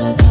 and